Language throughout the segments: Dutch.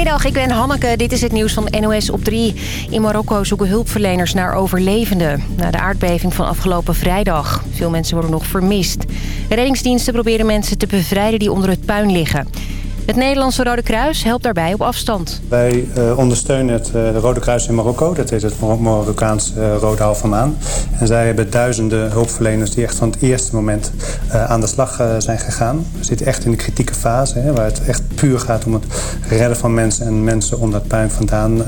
Goedemiddag, ik ben Hanneke. Dit is het nieuws van NOS op 3. In Marokko zoeken hulpverleners naar overlevenden. Na de aardbeving van afgelopen vrijdag. Veel mensen worden nog vermist. Reddingsdiensten proberen mensen te bevrijden die onder het puin liggen. Het Nederlandse Rode Kruis helpt daarbij op afstand. Wij uh, ondersteunen het uh, Rode Kruis in Marokko. Dat heet het Marokkaans uh, Rode Halve Maan. En zij hebben duizenden hulpverleners die echt van het eerste moment aan de slag zijn gegaan. We zitten echt in de kritieke fase. Hè, waar het echt puur gaat om het redden van mensen en mensen onder het puin vandaan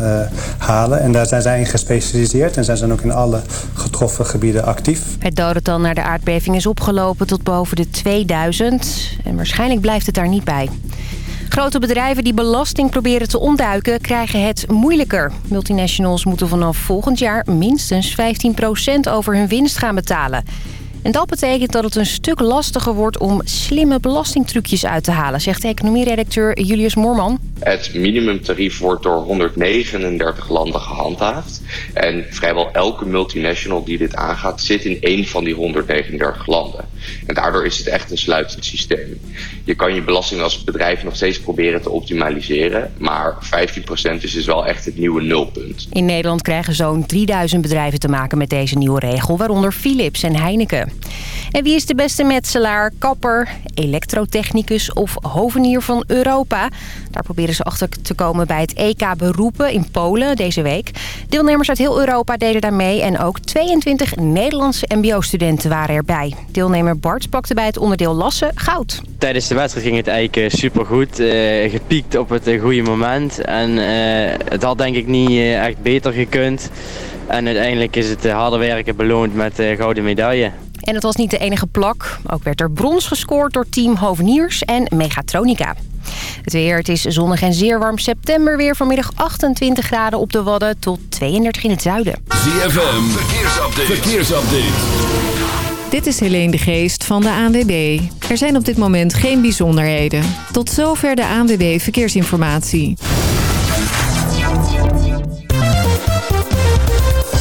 halen. En daar zijn zij in gespecialiseerd. En zij zijn ook in alle getroffen gebieden actief. Het dodental naar de aardbeving is opgelopen tot boven de 2000. En waarschijnlijk blijft het daar niet bij. Grote bedrijven die belasting proberen te ontduiken krijgen het moeilijker. Multinationals moeten vanaf volgend jaar minstens 15% over hun winst gaan betalen. En dat betekent dat het een stuk lastiger wordt om slimme belastingtrucjes uit te halen... zegt economieredacteur Julius Moorman. Het minimumtarief wordt door 139 landen gehandhaafd. En vrijwel elke multinational die dit aangaat zit in één van die 139 landen. En daardoor is het echt een sluitend systeem. Je kan je belasting als bedrijf nog steeds proberen te optimaliseren. Maar 15% is dus wel echt het nieuwe nulpunt. In Nederland krijgen zo'n 3000 bedrijven te maken met deze nieuwe regel. Waaronder Philips en Heineken. En wie is de beste metselaar, kapper, elektrotechnicus of hovenier van Europa? Daar proberen ze achter te komen bij het EK Beroepen in Polen deze week. Deelnemers uit heel Europa deden daar mee en ook 22 Nederlandse mbo-studenten waren erbij. Deelnemer Bart pakte bij het onderdeel lassen goud. Tijdens de wedstrijd ging het eigenlijk supergoed. Uh, gepiekt op het goede moment en het had denk ik niet echt beter gekund. En uiteindelijk is het harde werken beloond met de gouden medaille. En het was niet de enige plak. Ook werd er brons gescoord door team Hoveniers en Megatronica. Het weer, het is zonnig en zeer warm september weer. Vanmiddag 28 graden op de Wadden tot 32 in het zuiden. ZFM, verkeersupdate. verkeersupdate. Dit is Helene de Geest van de ANWB. Er zijn op dit moment geen bijzonderheden. Tot zover de ANWB Verkeersinformatie.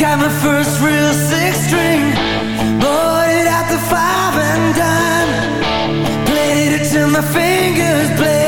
Got my first real six string. Bought it at the five and dime Played it my fingers bled.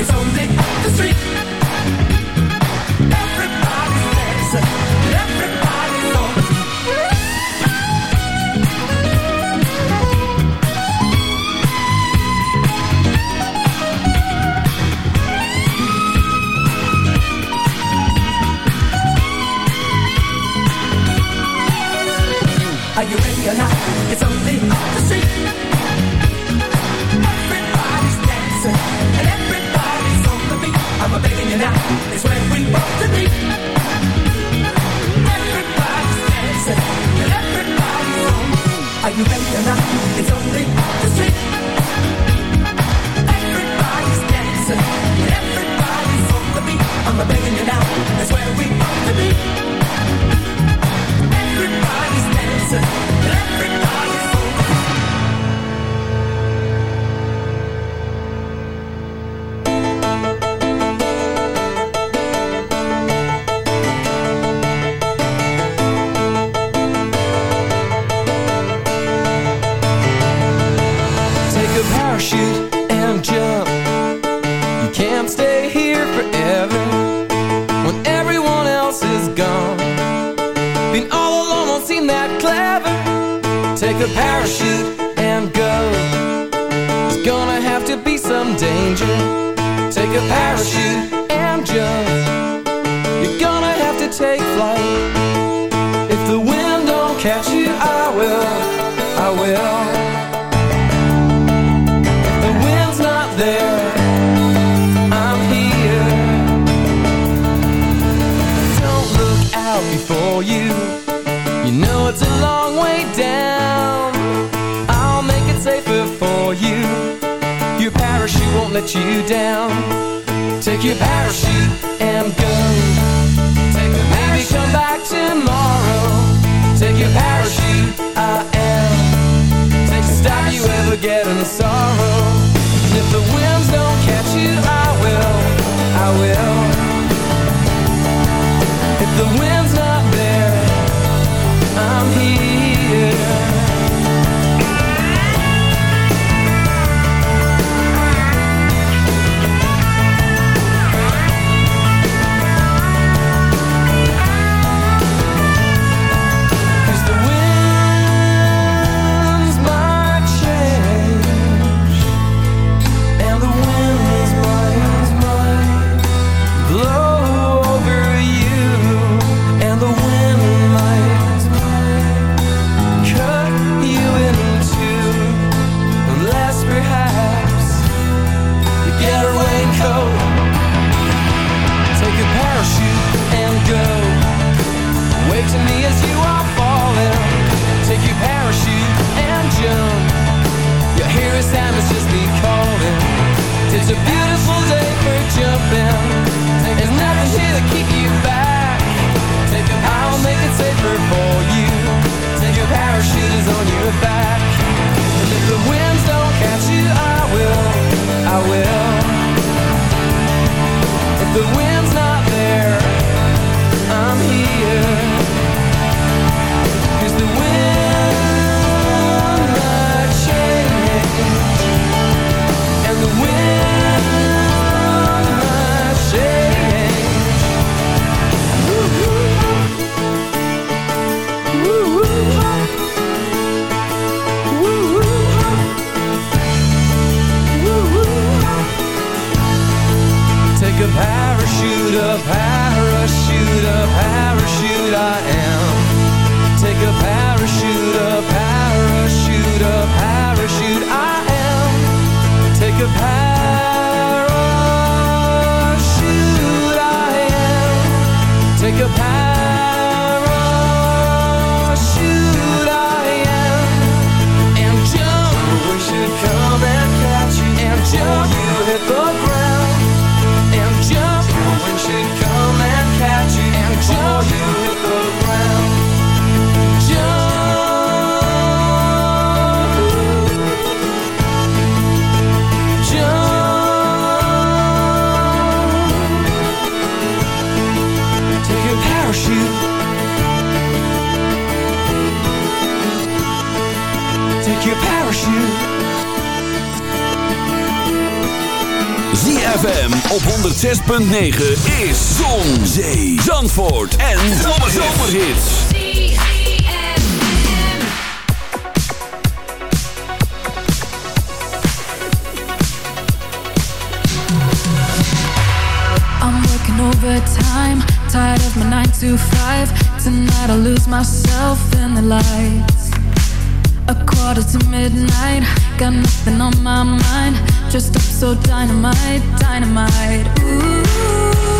It's only long way down. I'll make it safer for you. Your parachute won't let you down. Take your parachute and go. Take a Maybe come back tomorrow. Take your parachute, I am. Take a stop you ever get in sorrow. And if the winds don't catch you, I will, I will. If the winds here 106.9 is Zon, Zee, Zandvoort en Zomerhits. I'm working overtime, tired of my 9 to 5. Tonight I'll lose myself in the lights. A quarter to midnight, got nothing on my mind. Just up so dynamite, dynamite. Ooh. you.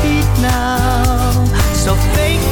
feet now. So fake.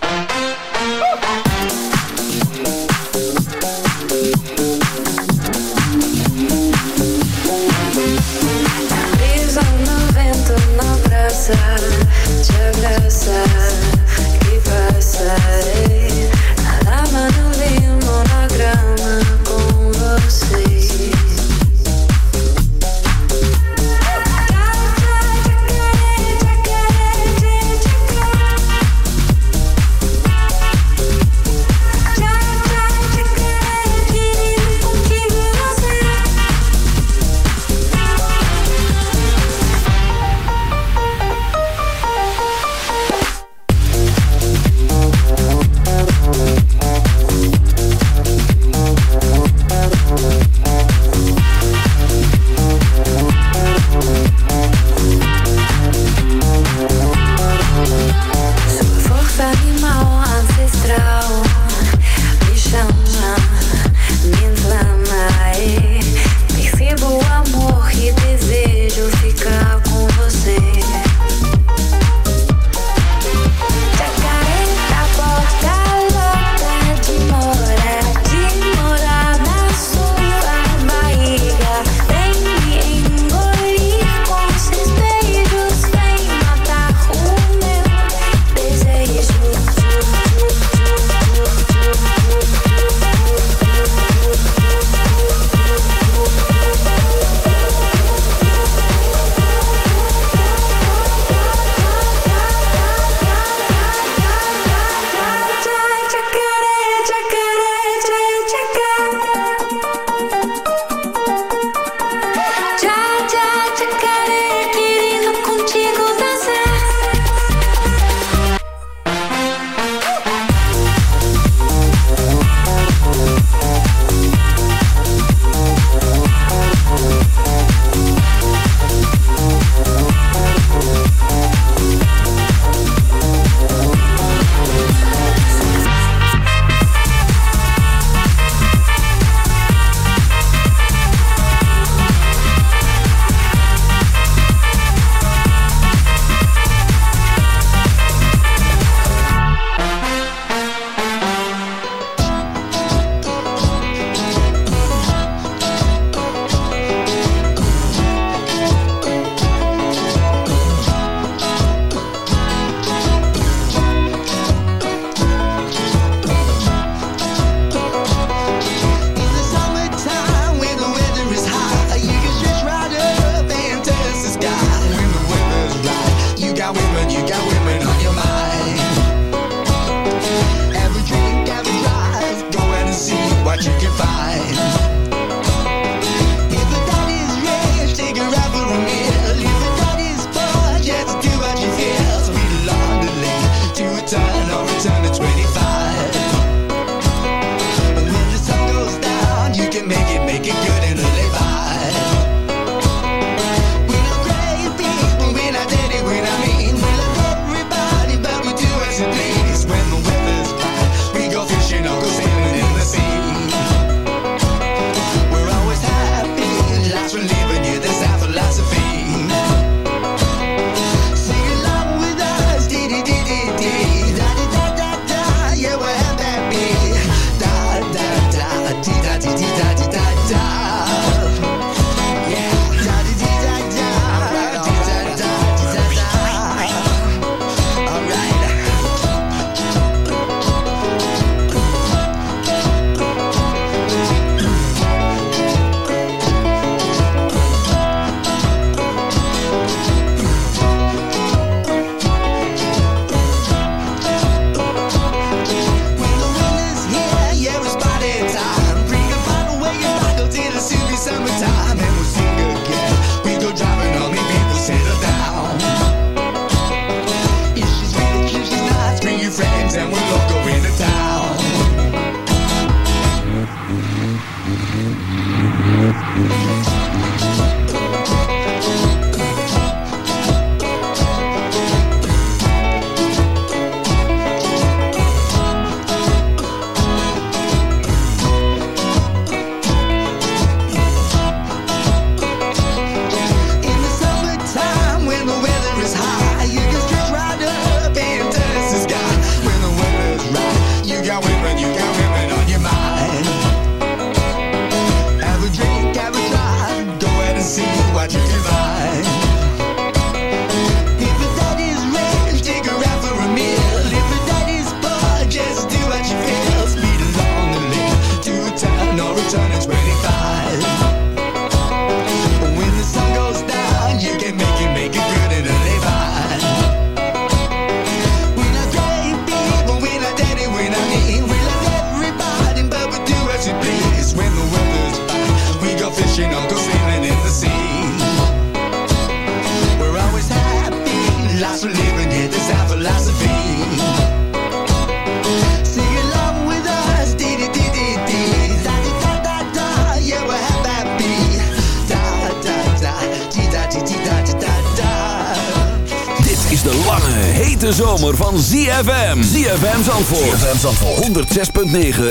voor ZFM Zandvoort. 106.9